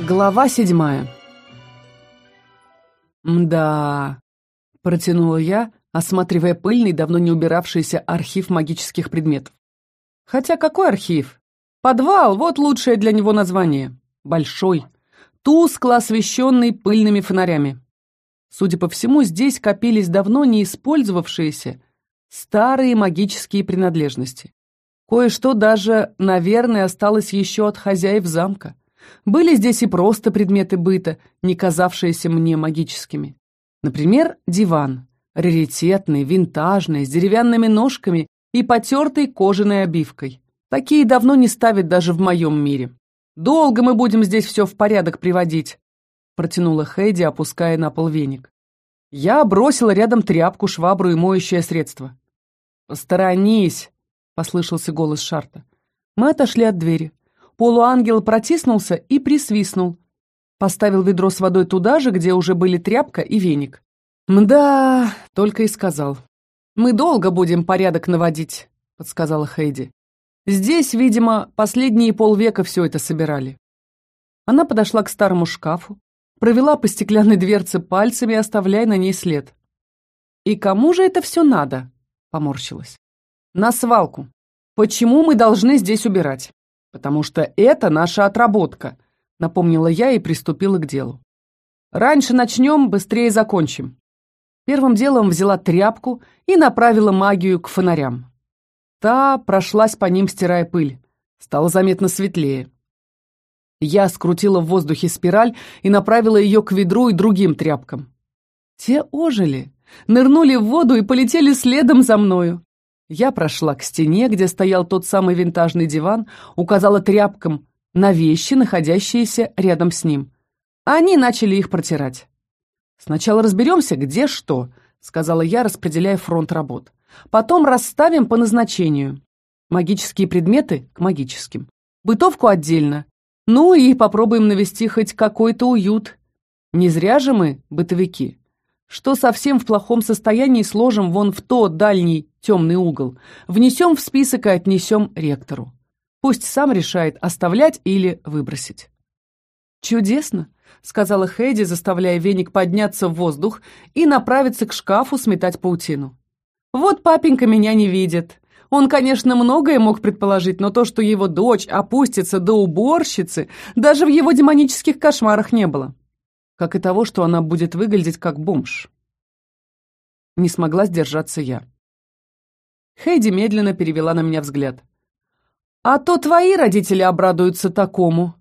Глава седьмая «Мда...» — протянула я, осматривая пыльный, давно не убиравшийся архив магических предметов. «Хотя какой архив? Подвал — вот лучшее для него название. Большой, тускло освещенный пыльными фонарями. Судя по всему, здесь копились давно не использовавшиеся старые магические принадлежности. Кое-что даже, наверное, осталось еще от хозяев замка. Были здесь и просто предметы быта, не казавшиеся мне магическими. Например, диван. Раритетный, винтажный, с деревянными ножками и потертой кожаной обивкой. Такие давно не ставят даже в моем мире. Долго мы будем здесь все в порядок приводить, протянула Хэйди, опуская на пол веник. Я бросила рядом тряпку, швабру и моющее средство. «Посторонись!» — послышался голос Шарта. Мы отошли от двери. Полуангел протиснулся и присвистнул. Поставил ведро с водой туда же, где уже были тряпка и веник. «Мда!» — только и сказал. «Мы долго будем порядок наводить», — подсказала Хейди. «Здесь, видимо, последние полвека все это собирали». Она подошла к старому шкафу, провела по стеклянной дверце пальцами, оставляя на ней след. «И кому же это все надо?» — поморщилась. «На свалку. Почему мы должны здесь убирать?» «Потому что это наша отработка», — напомнила я и приступила к делу. «Раньше начнем, быстрее закончим». Первым делом взяла тряпку и направила магию к фонарям. Та прошлась по ним, стирая пыль. Стало заметно светлее. Я скрутила в воздухе спираль и направила ее к ведру и другим тряпкам. Те ожили, нырнули в воду и полетели следом за мною. Я прошла к стене, где стоял тот самый винтажный диван, указала тряпкам на вещи, находящиеся рядом с ним. Они начали их протирать. «Сначала разберемся, где что», — сказала я, распределяя фронт работ. «Потом расставим по назначению. Магические предметы к магическим. Бытовку отдельно. Ну и попробуем навести хоть какой-то уют. Не зря же мы бытовики что совсем в плохом состоянии сложим вон в тот дальний темный угол, внесем в список и отнесем ректору. Пусть сам решает, оставлять или выбросить. «Чудесно», — сказала Хэдди, заставляя веник подняться в воздух и направиться к шкафу сметать паутину. «Вот папенька меня не видит. Он, конечно, многое мог предположить, но то, что его дочь опустится до уборщицы, даже в его демонических кошмарах не было как и того, что она будет выглядеть как бомж. Не смогла сдержаться я. Хейди медленно перевела на меня взгляд. «А то твои родители обрадуются такому!»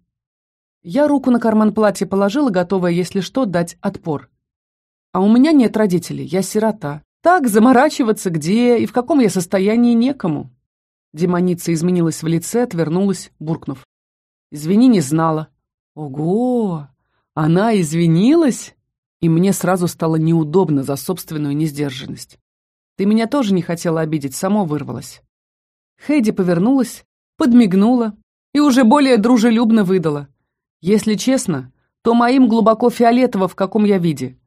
Я руку на карман платья положила, готовая, если что, дать отпор. «А у меня нет родителей, я сирота. Так, заморачиваться где и в каком я состоянии некому». Демоница изменилась в лице, отвернулась, буркнув. «Извини, не знала». «Ого! Она извинилась, и мне сразу стало неудобно за собственную несдержанность. Ты меня тоже не хотела обидеть, само вырвалась. Хэйди повернулась, подмигнула и уже более дружелюбно выдала. Если честно, то моим глубоко фиолетово, в каком я виде.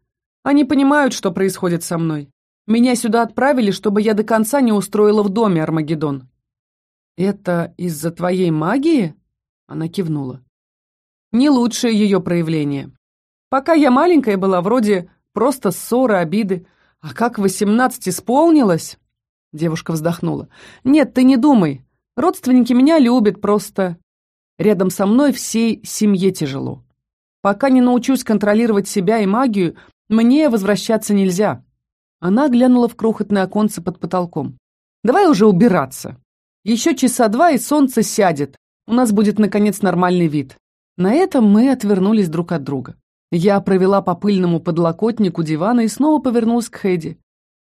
Они понимают, что происходит со мной. Меня сюда отправили, чтобы я до конца не устроила в доме Армагеддон. «Это из-за твоей магии?» Она кивнула не лучшее ее проявление. Пока я маленькая была, вроде просто ссоры, обиды. А как восемнадцать исполнилось? Девушка вздохнула. Нет, ты не думай. Родственники меня любят, просто... Рядом со мной всей семье тяжело. Пока не научусь контролировать себя и магию, мне возвращаться нельзя. Она глянула в крохотное оконце под потолком. Давай уже убираться. Еще часа два, и солнце сядет. У нас будет, наконец, нормальный вид. На этом мы отвернулись друг от друга. Я провела по пыльному подлокотнику дивана и снова повернулась к Хэдди.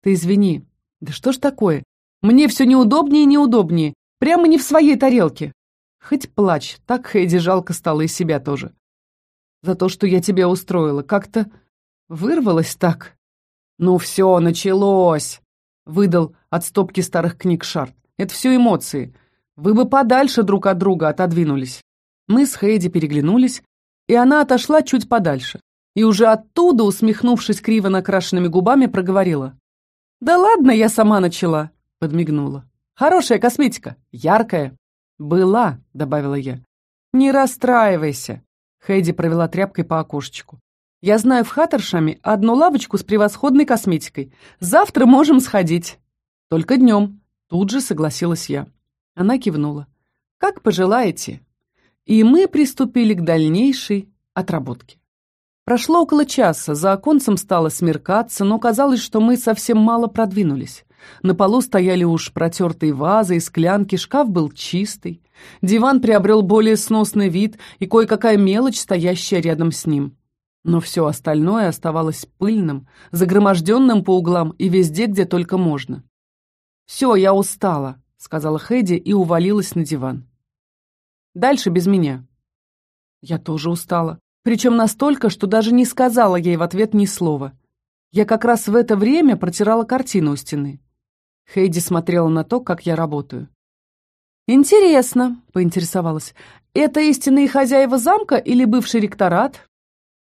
«Ты извини. Да что ж такое? Мне все неудобнее и неудобнее. Прямо не в своей тарелке. Хоть плачь, так Хэдди жалко стало и себя тоже. За то, что я тебя устроила, как-то вырвалось так. Ну все, началось!» Выдал от стопки старых книг Шарт. «Это все эмоции. Вы бы подальше друг от друга отодвинулись». Мы с Хейди переглянулись, и она отошла чуть подальше. И уже оттуда, усмехнувшись криво накрашенными губами, проговорила. «Да ладно, я сама начала», — подмигнула. «Хорошая косметика, яркая». «Была», — добавила я. «Не расстраивайся». Хейди провела тряпкой по окошечку. «Я знаю в Хаттершаме одну лавочку с превосходной косметикой. Завтра можем сходить». «Только днем», — тут же согласилась я. Она кивнула. «Как пожелаете». И мы приступили к дальнейшей отработке. Прошло около часа, за оконцем стало смеркаться, но казалось, что мы совсем мало продвинулись. На полу стояли уж протертые вазы и склянки, шкаф был чистый. Диван приобрел более сносный вид и кое-какая мелочь, стоящая рядом с ним. Но все остальное оставалось пыльным, загроможденным по углам и везде, где только можно. «Все, я устала», — сказала Хэдди и увалилась на диван. «Дальше без меня». Я тоже устала. Причем настолько, что даже не сказала ей в ответ ни слова. Я как раз в это время протирала картину у стены. Хейди смотрела на то, как я работаю. «Интересно», — поинтересовалась, — «это истинные хозяева замка или бывший ректорат?»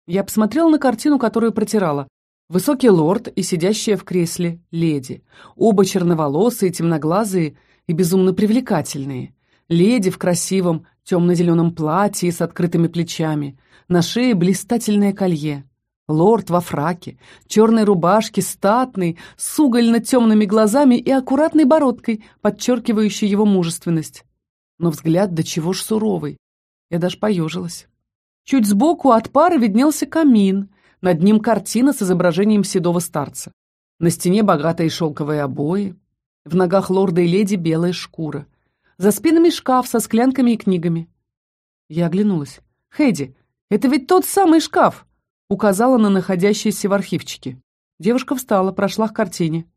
Я посмотрела на картину, которую протирала. Высокий лорд и сидящая в кресле леди. Оба черноволосые, темноглазые и безумно привлекательные. Леди в красивом темно-зеленом платье с открытыми плечами. На шее блистательное колье. Лорд во фраке, черной рубашке, статный, с угольно-темными глазами и аккуратной бородкой, подчеркивающей его мужественность. Но взгляд до чего ж суровый. Я даже поежилась. Чуть сбоку от пары виднелся камин. Над ним картина с изображением седого старца. На стене богатые шелковые обои. В ногах лорда и леди белая шкура. За спинами шкаф со склянками и книгами. Я оглянулась. «Хэдди, это ведь тот самый шкаф!» Указала на находящийся в архивчике. Девушка встала, прошла к картине.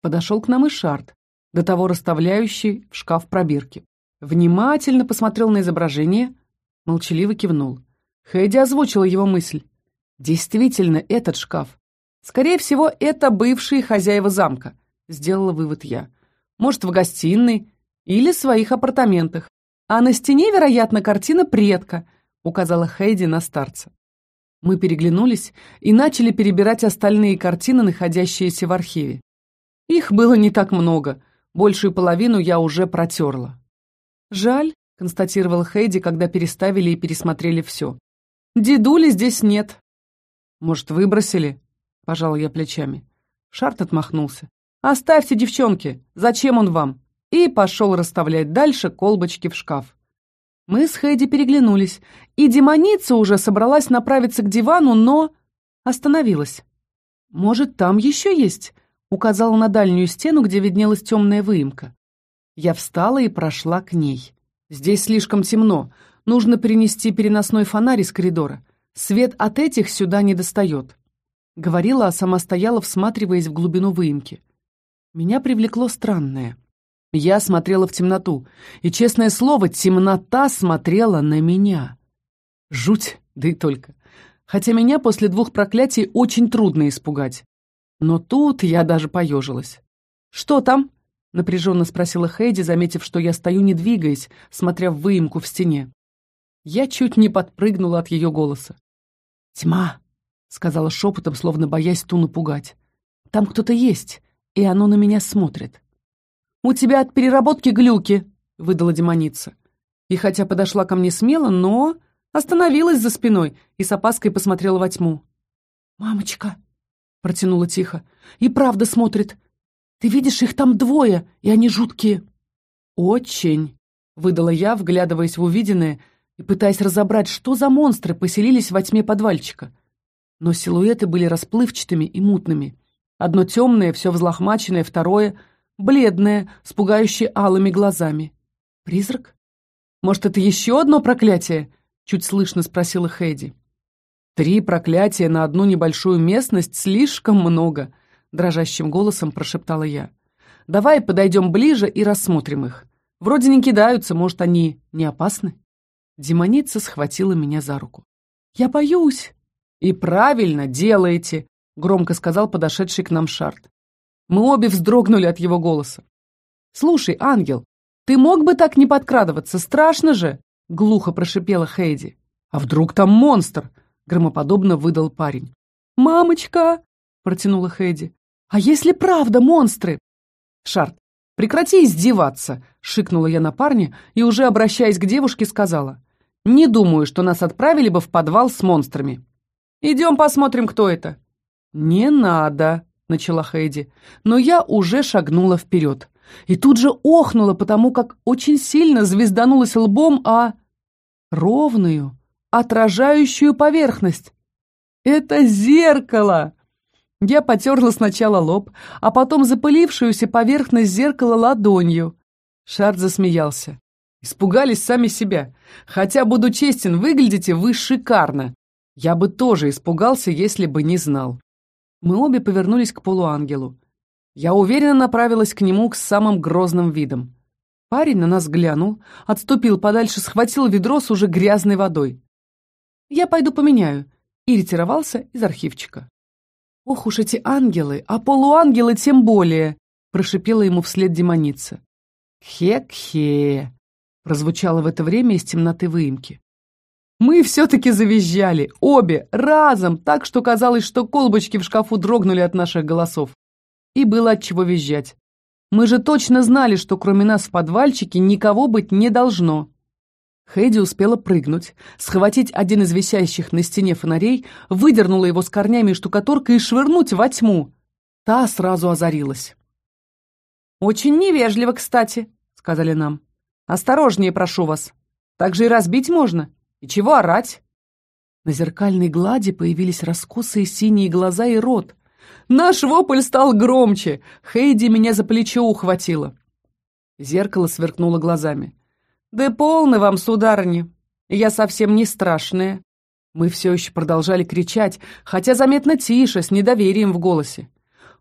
Подошел к нам и Шарт, до того расставляющий в шкаф пробирки. Внимательно посмотрел на изображение, молчаливо кивнул. Хэдди озвучила его мысль. Действительно, этот шкаф. Скорее всего, это бывшие хозяева замка, сделала вывод я. Может, в гостиной или своих апартаментах. А на стене, вероятно, картина предка, указала Хейди на старца. Мы переглянулись и начали перебирать остальные картины, находящиеся в архиве. Их было не так много, большую половину я уже протерла. «Жаль», — констатировала Хейди, когда переставили и пересмотрели все. «Дедули здесь нет». «Может, выбросили?» — пожал я плечами. Шарт отмахнулся. «Оставьте, девчонки, зачем он вам?» И пошел расставлять дальше колбочки в шкаф. Мы с Хэдди переглянулись, и демоница уже собралась направиться к дивану, но... остановилась. «Может, там еще есть?» — указала на дальнюю стену, где виднелась темная выемка. Я встала и прошла к ней. «Здесь слишком темно. Нужно перенести переносной фонарь из коридора. Свет от этих сюда не достает». Говорила, а сама стояла, всматриваясь в глубину выемки. Меня привлекло странное — я смотрела в темноту, и, честное слово, темнота смотрела на меня. Жуть, да и только. Хотя меня после двух проклятий очень трудно испугать. Но тут я даже поежилась. «Что там?» — напряженно спросила Хейди, заметив, что я стою, не двигаясь, смотря в выемку в стене. Я чуть не подпрыгнула от ее голоса. «Тьма!» — сказала шепотом, словно боясь ту напугать. «Там кто-то есть, и оно на меня смотрит». «У тебя от переработки глюки», — выдала демоница. И хотя подошла ко мне смело, но остановилась за спиной и с опаской посмотрела во тьму. «Мамочка», — протянула тихо, — «и правда смотрит. Ты видишь, их там двое, и они жуткие». «Очень», — выдала я, вглядываясь в увиденное и пытаясь разобрать, что за монстры поселились во тьме подвальчика. Но силуэты были расплывчатыми и мутными. Одно темное, все взлохмаченное, второе — бледная, с пугающе алыми глазами. «Призрак? Может, это еще одно проклятие?» — чуть слышно спросила Хэдди. «Три проклятия на одну небольшую местность слишком много», — дрожащим голосом прошептала я. «Давай подойдем ближе и рассмотрим их. Вроде не кидаются, может, они не опасны?» Демоница схватила меня за руку. «Я боюсь!» «И правильно делаете!» — громко сказал подошедший к нам Шарт. Мы обе вздрогнули от его голоса. «Слушай, ангел, ты мог бы так не подкрадываться? Страшно же!» — глухо прошипела Хейди. «А вдруг там монстр?» — громоподобно выдал парень. «Мамочка!» — протянула Хейди. «А если правда монстры?» «Шарт, прекрати издеваться!» — шикнула я на парня и, уже обращаясь к девушке, сказала. Не думаю, что нас отправили бы в подвал с монстрами. Идем посмотрим, кто это». «Не надо», — начала Хейди, но я уже шагнула вперед. И тут же охнула, потому как очень сильно звезданулась лбом о... ровную, отражающую поверхность. «Это зеркало!» Я потерла сначала лоб, а потом запылившуюся поверхность зеркала ладонью. Шарт засмеялся. Испугались сами себя. Хотя, буду честен, выглядите вы шикарно. Я бы тоже испугался, если бы не знал. Мы обе повернулись к полуангелу. Я уверенно направилась к нему с самым грозным видом. Парень на нас глянул, отступил подальше, схватил ведро с уже грязной водой. «Я пойду поменяю», и ретировался из архивчика. «Ох уж эти ангелы, а полуангелы тем более!» прошипела ему вслед демоница. «Хе-хе!» прозвучало в это время из темноты выемки. Мы все-таки завизжали, обе, разом, так что казалось, что колбочки в шкафу дрогнули от наших голосов. И было от чего визжать. Мы же точно знали, что кроме нас в подвальчике никого быть не должно. Хэдди успела прыгнуть, схватить один из висящих на стене фонарей, выдернула его с корнями и штукатуркой и швырнуть во тьму. Та сразу озарилась. «Очень невежливо, кстати», — сказали нам. Осторожнее, прошу вас. Так же и разбить можно. И чего орать?» На зеркальной глади появились раскосые синие глаза и рот. Наш вопль стал громче. Хейди меня за плечо ухватила. Зеркало сверкнуло глазами. «Да полны вам, сударыня! Я совсем не страшная!» Мы все еще продолжали кричать, хотя заметно тише, с недоверием в голосе.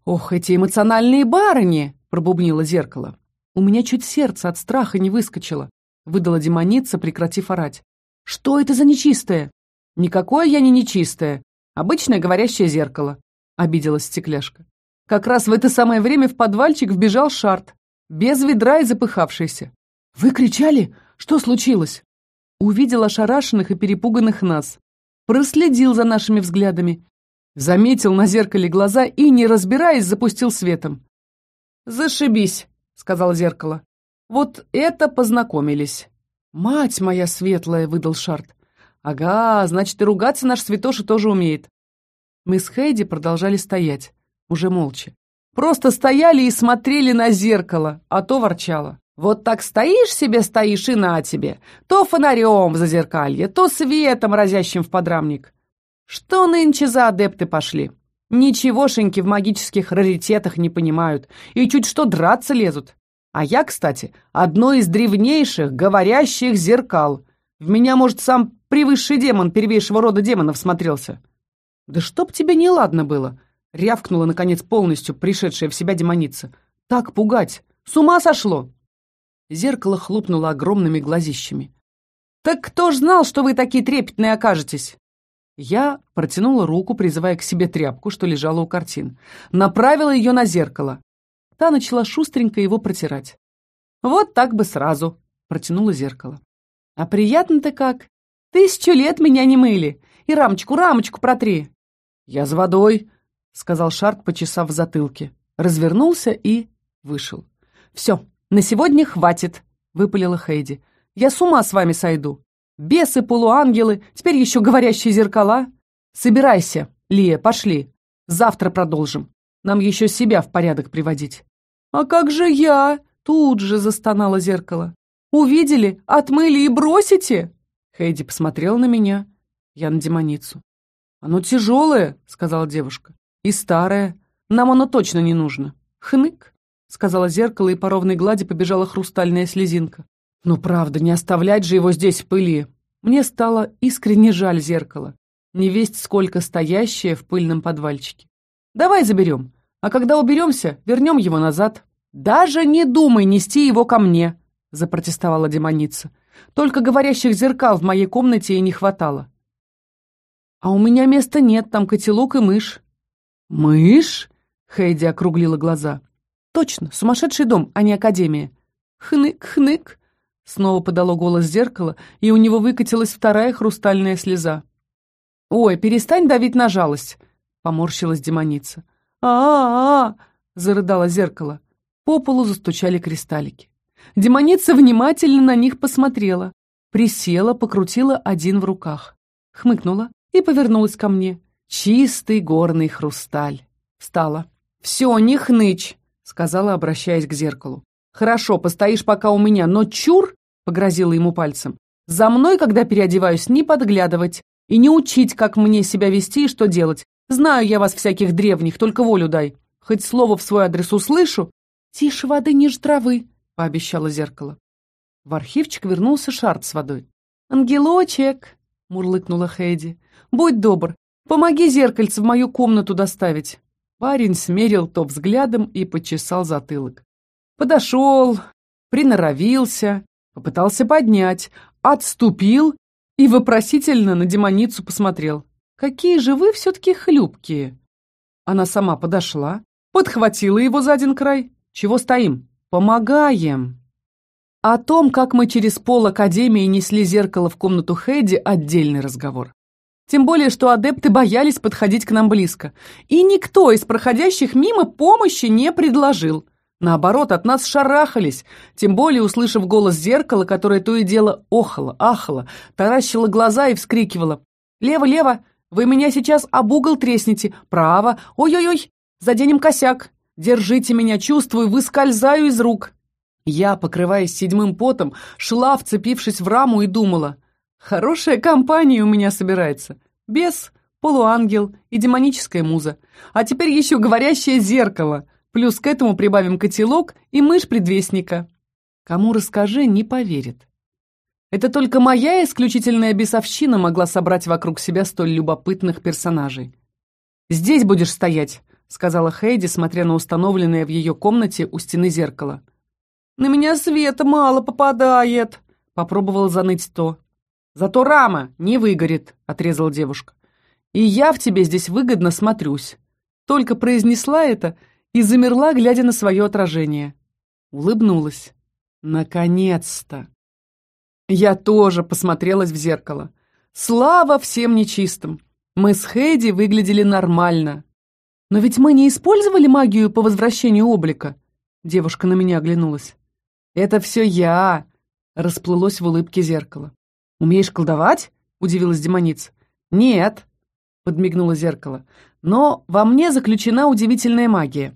«Ох, эти эмоциональные барыни!» — пробубнило зеркало. У меня чуть сердце от страха не выскочило, выдала демоница, прекратив орать. Что это за нечистое? Никакое я не нечистое. Обычное говорящее зеркало, обиделась стекляшка. Как раз в это самое время в подвальчик вбежал Шарт, без ведра и запыхавшийся. «Вы кричали? Что случилось?» Увидел ошарашенных и перепуганных нас. Проследил за нашими взглядами. Заметил на зеркале глаза и, не разбираясь, запустил светом. «Зашибись!» — сказал зеркало. «Вот это познакомились!» «Мать моя светлая!» — выдал Шарт. «Ага, значит, и ругаться наш святоша тоже умеет». Мы с Хейди продолжали стоять, уже молча. Просто стояли и смотрели на зеркало, а то ворчало. Вот так стоишь себе, стоишь и на тебе. То фонарем в зазеркалье, то светом, разящим в подрамник. Что нынче за адепты пошли? Ничегошеньки в магических раритетах не понимают и чуть что драться лезут. А я, кстати, одно из древнейших говорящих зеркал. В меня, может, сам превысший демон первейшего рода демонов смотрелся. Да чтоб тебе неладно было, рявкнула, наконец, полностью пришедшая в себя демоница. Так пугать! С ума сошло! Зеркало хлопнуло огромными глазищами. «Так кто ж знал, что вы такие трепетные окажетесь?» Я протянула руку, призывая к себе тряпку, что лежала у картин. Направила ее на зеркало. Та начала шустренько его протирать. «Вот так бы сразу», — протянула зеркало. «А приятно-то как! Тысячу лет меня не мыли! И рамочку, рамочку протри!» «Я с водой», — сказал Шарк, почесав в затылке. Развернулся и вышел. «Все, на сегодня хватит», — выпалила Хейди. «Я с ума с вами сойду. Бесы, полуангелы, теперь еще говорящие зеркала. Собирайся, Лия, пошли. Завтра продолжим. Нам еще себя в порядок приводить. А как же я? Тут же застонало зеркало. Увидели, отмыли и бросите? Хейди посмотрел на меня. Я на демоницу. «Оно тяжелое», — сказала девушка. «И старое. Нам оно точно не нужно». «Хнык», — сказала зеркало, и по ровной глади побежала хрустальная слезинка. Ну правда, не оставлять же его здесь в пыли. Мне стало искренне жаль зеркало. Не весть сколько стоящее в пыльном подвальчике. Давай заберем, а когда уберемся, вернем его назад. Даже не думай нести его ко мне, запротестовала демоница. Только говорящих зеркал в моей комнате и не хватало. А у меня места нет, там котелок и мышь. Мышь? Хейди округлила глаза. Точно, сумасшедший дом, а не академия. Хнык-хнык, Снова подало голос зеркало, и у него выкатилась вторая хрустальная слеза. «Ой, перестань давить на жалость!» — поморщилась демоница. «А-а-а!» — зарыдало зеркало. По полу застучали кристаллики. Демоница внимательно на них посмотрела. присела, покрутила один в руках, хмыкнула и повернулась ко мне. Чистый горный хрусталь. Встала. «Все, не хнычь», — сказала, обращаясь к зеркалу. «Хорошо, постоишь пока у меня, но чур!» — погрозила ему пальцем. «За мной, когда переодеваюсь, не подглядывать и не учить, как мне себя вести и что делать. Знаю я вас всяких древних, только волю дай. Хоть слово в свой адрес услышу...» «Тише воды ниже травы», — пообещала зеркало. В архивчик вернулся шарт с водой. «Ангелочек!» — мурлыкнула Хейди. «Будь добр, помоги зеркальце в мою комнату доставить». Парень смерил то взглядом и почесал затылок. Подошел, приноровился, попытался поднять, отступил и вопросительно на демоницу посмотрел. «Какие же вы все-таки хлюпкие!» Она сама подошла, подхватила его за один край. «Чего стоим? Помогаем!» О том, как мы через пол Академии несли зеркало в комнату Хэдди, отдельный разговор. Тем более, что адепты боялись подходить к нам близко. И никто из проходящих мимо помощи не предложил. Наоборот, от нас шарахались, тем более услышав голос зеркала, которое то и дело охало, ахало, таращило глаза и вскрикивало. «Лево, лево! Вы меня сейчас об угол треснете! Право! Ой-ой-ой! Заденем косяк! Держите меня, чувствую, выскользаю из рук!» Я, покрываясь седьмым потом, шла, вцепившись в раму и думала. Хорошая компания у меня собирается. Бес, полуангел и демоническая муза. А теперь еще говорящее зеркало. Плюс к этому прибавим котелок и мышь предвестника. Кому расскажи, не поверит. Это только моя исключительная бесовщина могла собрать вокруг себя столь любопытных персонажей. «Здесь будешь стоять», — сказала Хейди, смотря на установленное в ее комнате у стены зеркало. «На меня света мало попадает», — попробовал заныть то. «Зато рама не выгорит», — отрезала девушка. «И я в тебе здесь выгодно смотрюсь». Только произнесла это и замерла, глядя на свое отражение. Улыбнулась. «Наконец-то!» Я тоже посмотрелась в зеркало. Слава всем нечистым! Мы с Хэдди выглядели нормально. Но ведь мы не использовали магию по возвращению облика. Девушка на меня оглянулась. «Это все я!» — расплылось в улыбке зеркало. «Умеешь колдовать?» — удивилась демоница. «Нет», — подмигнуло зеркало, «но во мне заключена удивительная магия.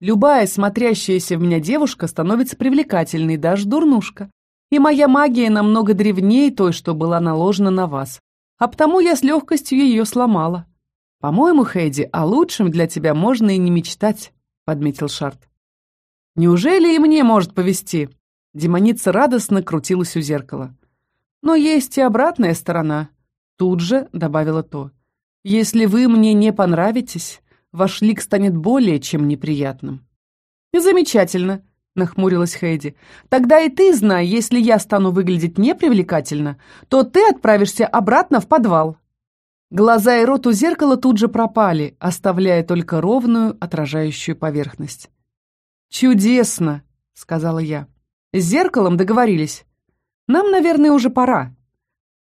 Любая смотрящаяся в меня девушка становится привлекательной, даже дурнушка. И моя магия намного древнее той, что была наложена на вас. А потому я с легкостью ее сломала. По-моему, Хэдди, о лучшем для тебя можно и не мечтать», — подметил Шарт. Неужели и мне может повезти? Демоница радостно крутилась у зеркала. Но есть и обратная сторона. Тут же добавила то. Если вы мне не понравитесь, ваш лик станет более чем неприятным. Замечательно, нахмурилась Хейди. Тогда и ты знай, если я стану выглядеть непривлекательно, то ты отправишься обратно в подвал. Глаза и рот у зеркала тут же пропали, оставляя только ровную отражающую поверхность. «Чудесно!» — сказала я. «С зеркалом договорились. Нам, наверное, уже пора.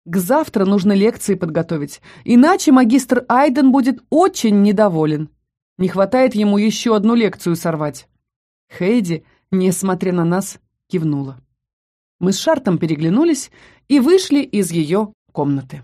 К завтра нужно лекции подготовить, иначе магистр Айден будет очень недоволен. Не хватает ему еще одну лекцию сорвать». Хейди, несмотря на нас, кивнула. Мы с Шартом переглянулись и вышли из ее комнаты.